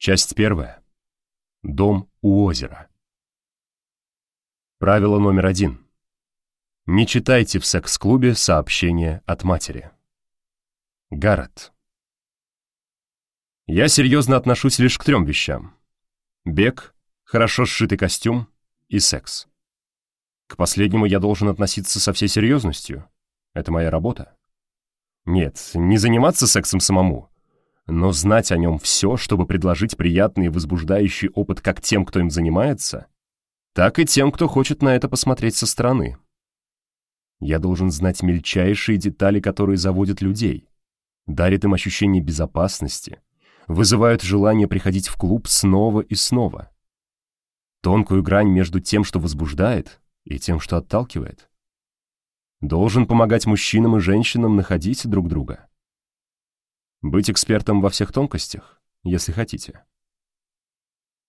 Часть первая. Дом у озера. Правило номер один. Не читайте в секс-клубе сообщения от матери. Гаррет. Я серьезно отношусь лишь к трем вещам. Бег, хорошо сшитый костюм и секс. К последнему я должен относиться со всей серьезностью. Это моя работа. Нет, не заниматься сексом самому, но знать о нем все, чтобы предложить приятный и возбуждающий опыт как тем, кто им занимается, так и тем, кто хочет на это посмотреть со стороны. Я должен знать мельчайшие детали, которые заводят людей, дарят им ощущение безопасности, вызывают желание приходить в клуб снова и снова. Тонкую грань между тем, что возбуждает, и тем, что отталкивает. Должен помогать мужчинам и женщинам находить друг друга. Быть экспертом во всех тонкостях, если хотите.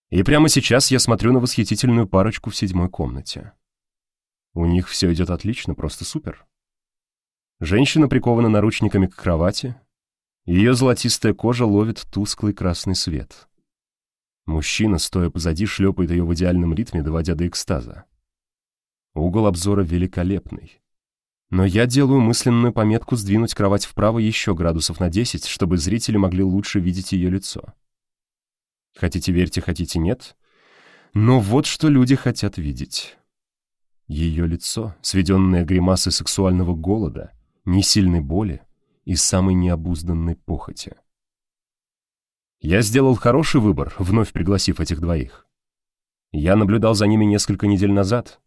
И прямо сейчас я смотрю на восхитительную парочку в седьмой комнате. У них все идет отлично, просто супер. Женщина прикована наручниками к кровати, ее золотистая кожа ловит тусклый красный свет. Мужчина, стоя позади, шлепает ее в идеальном ритме, доводя до экстаза. Угол обзора великолепный. Но я делаю мысленную пометку сдвинуть кровать вправо еще градусов на 10, чтобы зрители могли лучше видеть ее лицо. Хотите верьте, хотите нет. Но вот что люди хотят видеть. Ее лицо, сведенное гримасой сексуального голода, несильной боли и самой необузданной похоти. Я сделал хороший выбор, вновь пригласив этих двоих. Я наблюдал за ними несколько недель назад,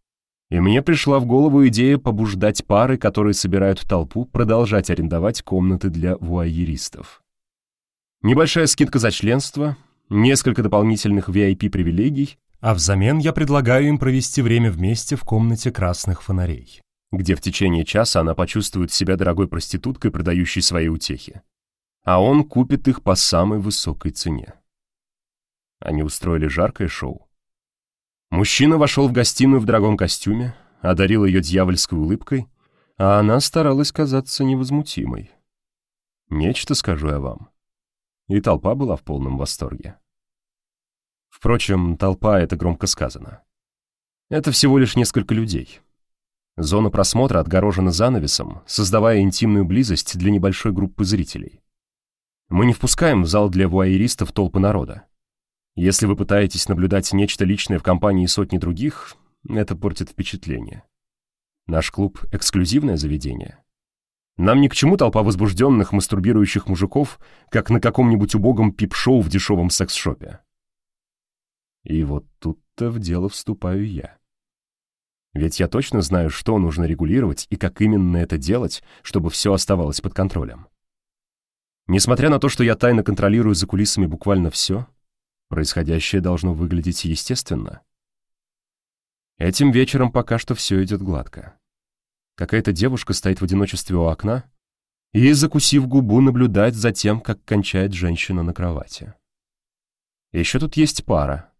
и мне пришла в голову идея побуждать пары, которые собирают толпу, продолжать арендовать комнаты для вуайеристов. Небольшая скидка за членство, несколько дополнительных VIP-привилегий, а взамен я предлагаю им провести время вместе в комнате красных фонарей, где в течение часа она почувствует себя дорогой проституткой, продающей свои утехи. А он купит их по самой высокой цене. Они устроили жаркое шоу. Мужчина вошел в гостиную в дорогом костюме, одарил ее дьявольской улыбкой, а она старалась казаться невозмутимой. Нечто скажу я вам. И толпа была в полном восторге. Впрочем, толпа — это громко сказано. Это всего лишь несколько людей. Зона просмотра отгорожена занавесом, создавая интимную близость для небольшой группы зрителей. Мы не впускаем в зал для вуайеристов толпы народа. Если вы пытаетесь наблюдать нечто личное в компании сотни других, это портит впечатление. Наш клуб — эксклюзивное заведение. Нам ни к чему толпа возбужденных, мастурбирующих мужиков, как на каком-нибудь убогом пип-шоу в дешевом секс-шопе. И вот тут-то в дело вступаю я. Ведь я точно знаю, что нужно регулировать и как именно это делать, чтобы все оставалось под контролем. Несмотря на то, что я тайно контролирую за кулисами буквально все, Происходящее должно выглядеть естественно. Этим вечером пока что все идет гладко. Какая-то девушка стоит в одиночестве у окна и, закусив губу, наблюдает за тем, как кончает женщина на кровати. Еще тут есть пара.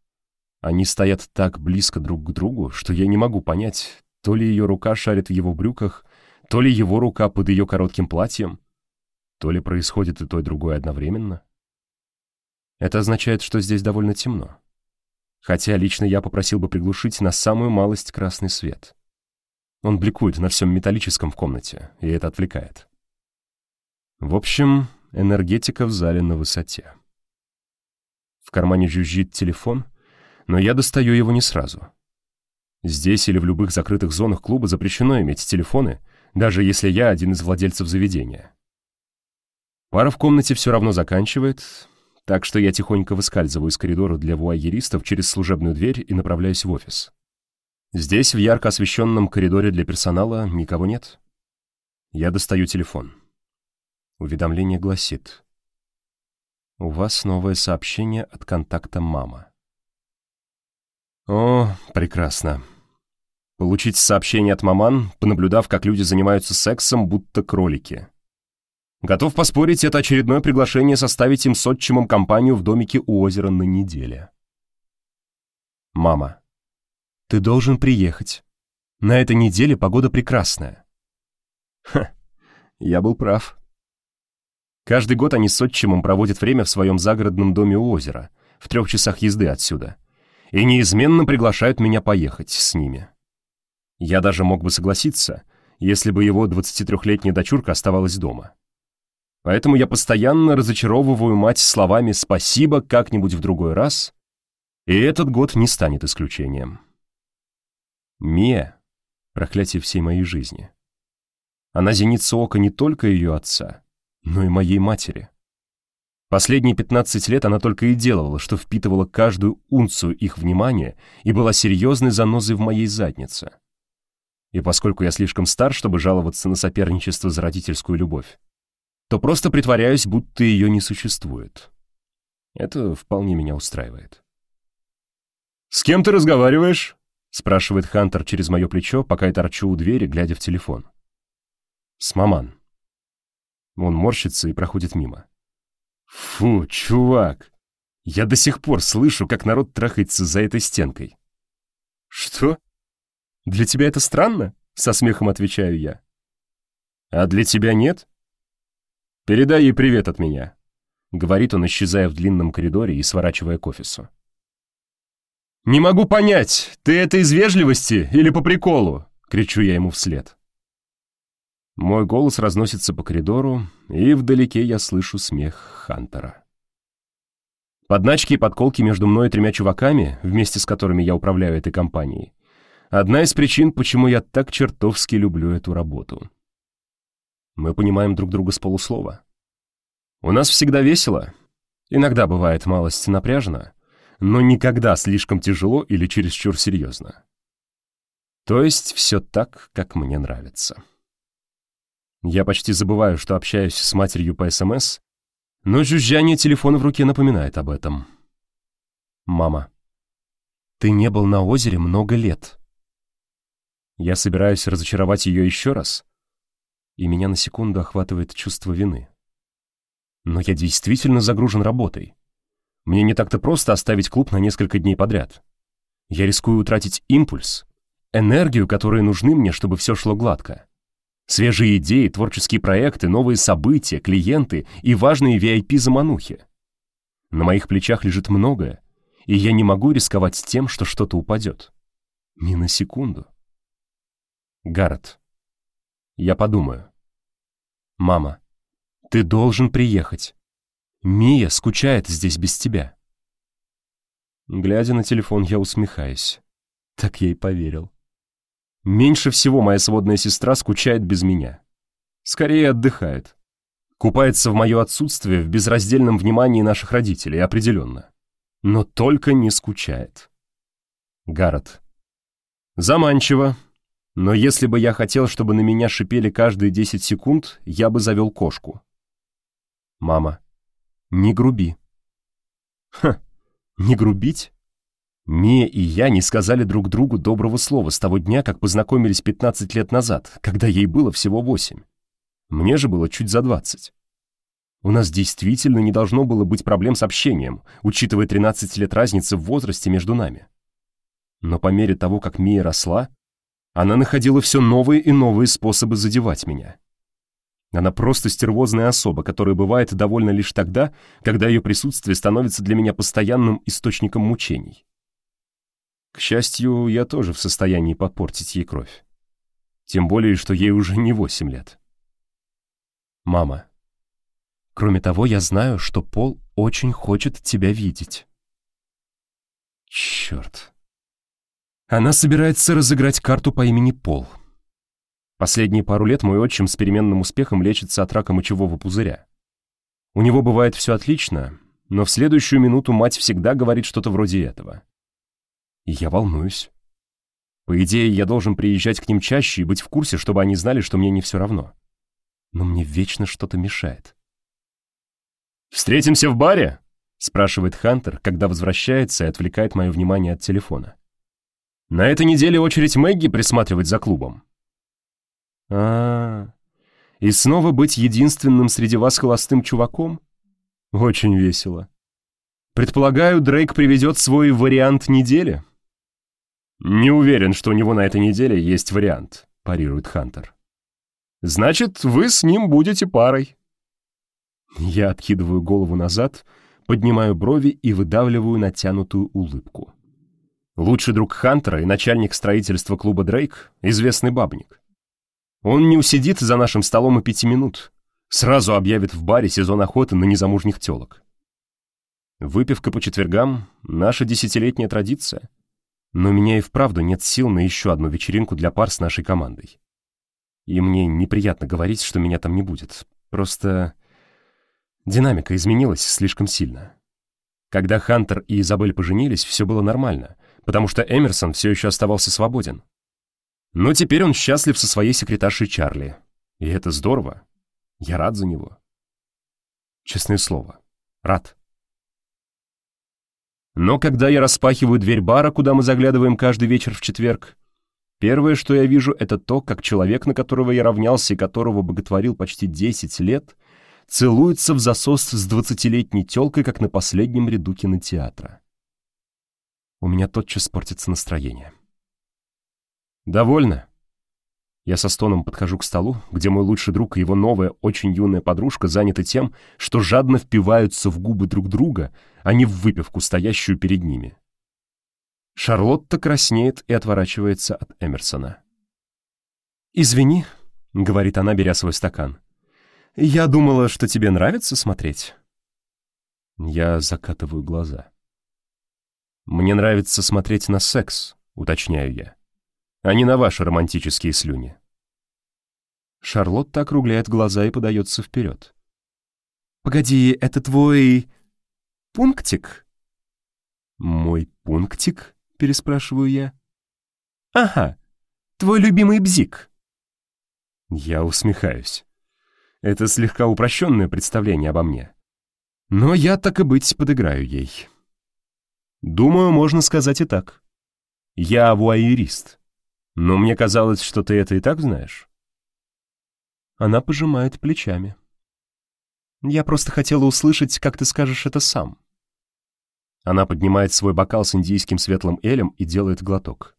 Они стоят так близко друг к другу, что я не могу понять, то ли ее рука шарит в его брюках, то ли его рука под ее коротким платьем, то ли происходит и то, и другое одновременно. Это означает, что здесь довольно темно. Хотя лично я попросил бы приглушить на самую малость красный свет. Он бликует на всем металлическом в комнате, и это отвлекает. В общем, энергетика в зале на высоте. В кармане жужжит телефон, но я достаю его не сразу. Здесь или в любых закрытых зонах клуба запрещено иметь телефоны, даже если я один из владельцев заведения. Пара в комнате все равно заканчивает, так что я тихонько выскальзываю из коридора для вуайеристов через служебную дверь и направляюсь в офис. Здесь, в ярко освещенном коридоре для персонала, никого нет. Я достаю телефон. Уведомление гласит. «У вас новое сообщение от контакта мама». О, прекрасно. Получить сообщение от маман, понаблюдав, как люди занимаются сексом, будто кролики. Готов поспорить, это очередное приглашение составить им с отчимом компанию в домике у озера на неделе. Мама. Ты должен приехать. На этой неделе погода прекрасная. Ха, я был прав. Каждый год они с отчимом проводят время в своем загородном доме у озера, в трех часах езды отсюда, и неизменно приглашают меня поехать с ними. Я даже мог бы согласиться, если бы его 23-летняя дочурка оставалась дома. Поэтому я постоянно разочаровываю мать словами «спасибо как-нибудь в другой раз», и этот год не станет исключением. Мия — проклятие всей моей жизни. Она зеница ока не только ее отца, но и моей матери. Последние 15 лет она только и делала, что впитывала каждую унцию их внимания и была серьезной занозой в моей заднице. И поскольку я слишком стар, чтобы жаловаться на соперничество за родительскую любовь, то просто притворяюсь, будто ее не существует. Это вполне меня устраивает. «С кем ты разговариваешь?» — спрашивает Хантер через мое плечо, пока я торчу у двери, глядя в телефон. «С маман». Он морщится и проходит мимо. «Фу, чувак! Я до сих пор слышу, как народ трахается за этой стенкой». «Что?» «Для тебя это странно?» — со смехом отвечаю я. «А для тебя нет?» «Передай ей привет от меня», — говорит он, исчезая в длинном коридоре и сворачивая к офису. «Не могу понять, ты это из вежливости или по приколу?» — кричу я ему вслед. Мой голос разносится по коридору, и вдалеке я слышу смех Хантера. Подначки и подколки между мной и тремя чуваками, вместе с которыми я управляю этой компанией, Одна из причин, почему я так чертовски люблю эту работу. Мы понимаем друг друга с полуслова. У нас всегда весело. Иногда бывает малость напряжно, но никогда слишком тяжело или чересчур серьезно. То есть все так, как мне нравится. Я почти забываю, что общаюсь с матерью по СМС, но жужжание телефона в руке напоминает об этом. «Мама, ты не был на озере много лет», я собираюсь разочаровать ее еще раз, и меня на секунду охватывает чувство вины. Но я действительно загружен работой. Мне не так-то просто оставить клуб на несколько дней подряд. Я рискую утратить импульс, энергию, которые нужны мне, чтобы все шло гладко. Свежие идеи, творческие проекты, новые события, клиенты и важные VIP-заманухи. На моих плечах лежит многое, и я не могу рисковать тем, что что-то упадет. Ни на секунду. Гаррет. Я подумаю. Мама, ты должен приехать. Мия скучает здесь без тебя. Глядя на телефон, я усмехаюсь. Так я и поверил. Меньше всего моя сводная сестра скучает без меня. Скорее отдыхает. Купается в мое отсутствие в безраздельном внимании наших родителей, определенно. Но только не скучает. Гаррет. Заманчиво, но если бы я хотел, чтобы на меня шипели каждые 10 секунд, я бы завел кошку. Мама, не груби. Ха, не грубить? Мия и я не сказали друг другу доброго слова с того дня, как познакомились 15 лет назад, когда ей было всего 8. Мне же было чуть за 20. У нас действительно не должно было быть проблем с общением, учитывая 13 лет разницы в возрасте между нами. Но по мере того, как Мия росла, она находила все новые и новые способы задевать меня. Она просто стервозная особа, которая бывает довольна лишь тогда, когда ее присутствие становится для меня постоянным источником мучений. К счастью, я тоже в состоянии подпортить ей кровь. Тем более, что ей уже не восемь лет. Мама. Кроме того, я знаю, что Пол очень хочет тебя видеть. Черт. Она собирается разыграть карту по имени Пол. Последние пару лет мой отчим с переменным успехом лечится от рака мочевого пузыря. У него бывает все отлично, но в следующую минуту мать всегда говорит что-то вроде этого. И я волнуюсь. По идее, я должен приезжать к ним чаще и быть в курсе, чтобы они знали, что мне не все равно. Но мне вечно что-то мешает. «Встретимся в баре?» — спрашивает Хантер, когда возвращается и отвлекает мое внимание от телефона. На этой неделе очередь Мэгги присматривать за клубом. А, -а, а И снова быть единственным среди вас холостым чуваком? Очень весело. Предполагаю, Дрейк приведет свой вариант недели? Не уверен, что у него на этой неделе есть вариант, парирует Хантер. Значит, вы с ним будете парой. Я откидываю голову назад, поднимаю брови и выдавливаю натянутую улыбку. Лучший друг Хантера и начальник строительства клуба Дрейк — известный бабник. Он не усидит за нашим столом и пяти минут. Сразу объявит в баре сезон охоты на незамужних телок. Выпивка по четвергам — наша десятилетняя традиция. Но у меня и вправду нет сил на еще одну вечеринку для пар с нашей командой. И мне неприятно говорить, что меня там не будет. Просто динамика изменилась слишком сильно. Когда Хантер и Изабель поженились, все было нормально, потому что Эмерсон все еще оставался свободен. Но теперь он счастлив со своей секретаршей Чарли. И это здорово. Я рад за него. Честное слово, рад. Но когда я распахиваю дверь бара, куда мы заглядываем каждый вечер в четверг, первое, что я вижу, это то, как человек, на которого я равнялся и которого боготворил почти 10 лет, целуется в засос с двадцатилетней тёлкой, как на последнем ряду кинотеатра. У меня тотчас портится настроение. «Довольно», я со стоном подхожу к столу, где мой лучший друг и его новая, очень юная подружка заняты тем, что жадно впиваются в губы друг друга, а не в выпивку, стоящую перед ними. Шарлотта краснеет и отворачивается от Эмерсона. «Извини», — говорит она, беря свой стакан. «Я думала, что тебе нравится смотреть». Я закатываю глаза. «Мне нравится смотреть на секс», — уточняю я а не на ваши романтические слюни. Шарлотта округляет глаза и подается вперед. «Погоди, это твой... пунктик?» «Мой пунктик?» — переспрашиваю я. «Ага, твой любимый бзик». Я усмехаюсь. Это слегка упрощенное представление обо мне. Но я, так и быть, подыграю ей. Думаю, можно сказать и так. Я вуайерист. Но мне казалось, что ты это и так знаешь. Она пожимает плечами. Я просто хотела услышать, как ты скажешь это сам. Она поднимает свой бокал с индийским светлым элем и делает глоток.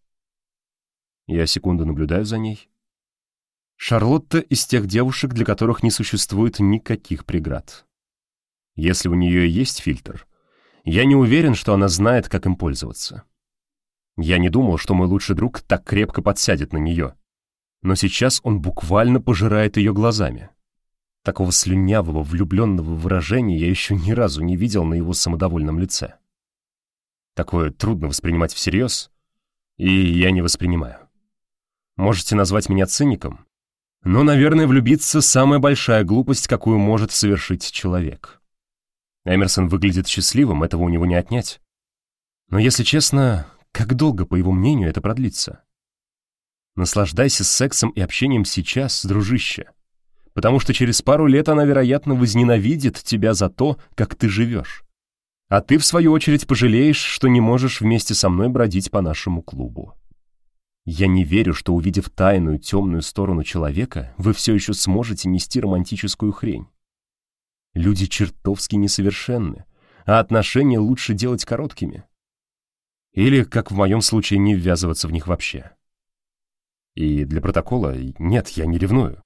Я секунду наблюдаю за ней. Шарлотта из тех девушек, для которых не существует никаких преград. Если у нее есть фильтр, я не уверен, что она знает, как им пользоваться. Я не думал, что мой лучший друг так крепко подсядет на нее. Но сейчас он буквально пожирает ее глазами. Такого слюнявого, влюбленного выражения я еще ни разу не видел на его самодовольном лице. Такое трудно воспринимать всерьез, и я не воспринимаю. Можете назвать меня циником, но, наверное, влюбиться — самая большая глупость, какую может совершить человек. Эмерсон выглядит счастливым, этого у него не отнять. Но, если честно, как долго, по его мнению, это продлится? Наслаждайся сексом и общением сейчас, дружище. Потому что через пару лет она, вероятно, возненавидит тебя за то, как ты живешь. А ты, в свою очередь, пожалеешь, что не можешь вместе со мной бродить по нашему клубу. Я не верю, что, увидев тайную, темную сторону человека, вы все еще сможете нести романтическую хрень. Люди чертовски несовершенны, а отношения лучше делать короткими. Или, как в моем случае, не ввязываться в них вообще. И для протокола нет, я не ревную.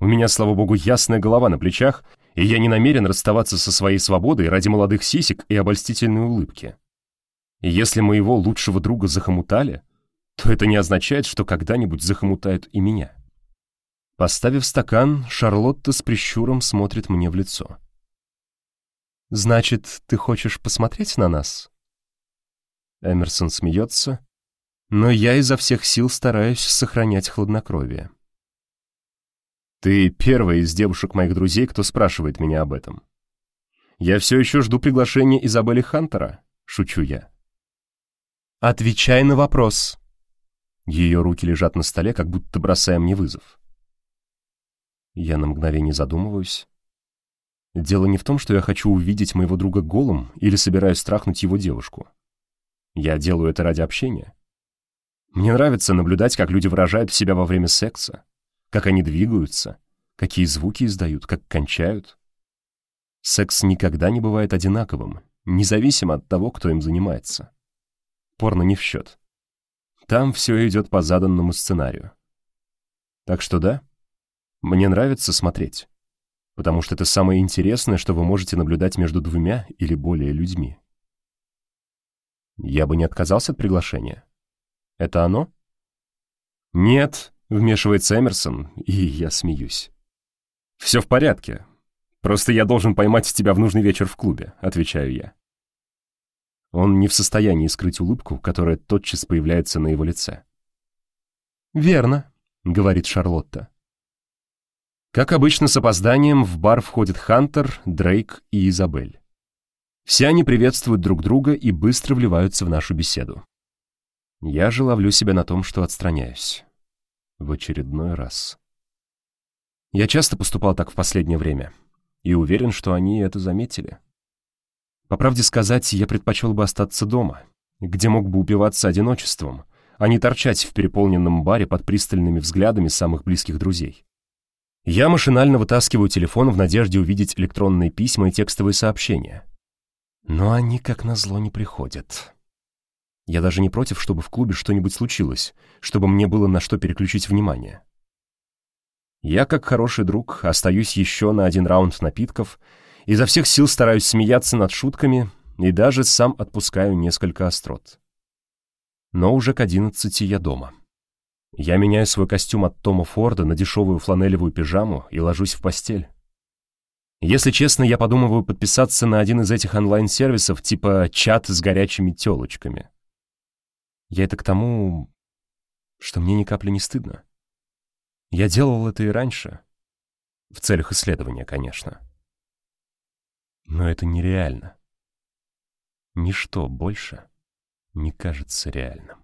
У меня, слава богу, ясная голова на плечах, и я не намерен расставаться со своей свободой ради молодых сисек и обольстительной улыбки. Если моего лучшего друга захомутали, то это не означает, что когда-нибудь захомутают и меня. Поставив стакан, Шарлотта с прищуром смотрит мне в лицо. «Значит, ты хочешь посмотреть на нас?» Эмерсон смеется, но я изо всех сил стараюсь сохранять хладнокровие. Ты первая из девушек моих друзей, кто спрашивает меня об этом. Я все еще жду приглашения Изабели Хантера, шучу я. Отвечай на вопрос. Ее руки лежат на столе, как будто бросая мне вызов. Я на мгновение задумываюсь. Дело не в том, что я хочу увидеть моего друга голым или собираюсь страхнуть его девушку. Я делаю это ради общения. Мне нравится наблюдать, как люди выражают себя во время секса, как они двигаются, какие звуки издают, как кончают. Секс никогда не бывает одинаковым, независимо от того, кто им занимается. Порно не в счет. Там все идет по заданному сценарию. Так что да, мне нравится смотреть. потому что это самое интересное, что вы можете наблюдать между двумя или более людьми. Я бы не отказался от приглашения. Это оно? Нет, вмешивается Эмерсон, и я смеюсь. Все в порядке. Просто я должен поймать тебя в нужный вечер в клубе, отвечаю я. Он не в состоянии скрыть улыбку, которая тотчас появляется на его лице. «Верно», — говорит Шарлотта. Как обычно, с опозданием в бар входят Хантер, Дрейк и Изабель. Все они приветствуют друг друга и быстро вливаются в нашу беседу. Я же ловлю себя на том, что отстраняюсь. В очередной раз. Я часто поступал так в последнее время, и уверен, что они это заметили. По правде сказать, я предпочел бы остаться дома, где мог бы упиваться одиночеством, а не торчать в переполненном баре под пристальными взглядами самых близких друзей. Я машинально вытаскиваю телефон в надежде увидеть электронные письма и текстовые сообщения. Но они, как назло, не приходят. Я даже не против, чтобы в клубе что-нибудь случилось, чтобы мне было на что переключить внимание. Я, как хороший друг, остаюсь еще на один раунд напитков, изо всех сил стараюсь смеяться над шутками и даже сам отпускаю несколько острот. Но уже к одиннадцати я дома. Я меняю свой костюм от Тома Форда на дешевую фланелевую пижаму и ложусь в постель. Если честно, я подумываю подписаться на один из этих онлайн-сервисов типа чат с горячими телочками. Я это к тому, что мне ни капли не стыдно. Я делал это и раньше. В целях исследования, конечно. Но это нереально. Ничто больше не кажется реальным.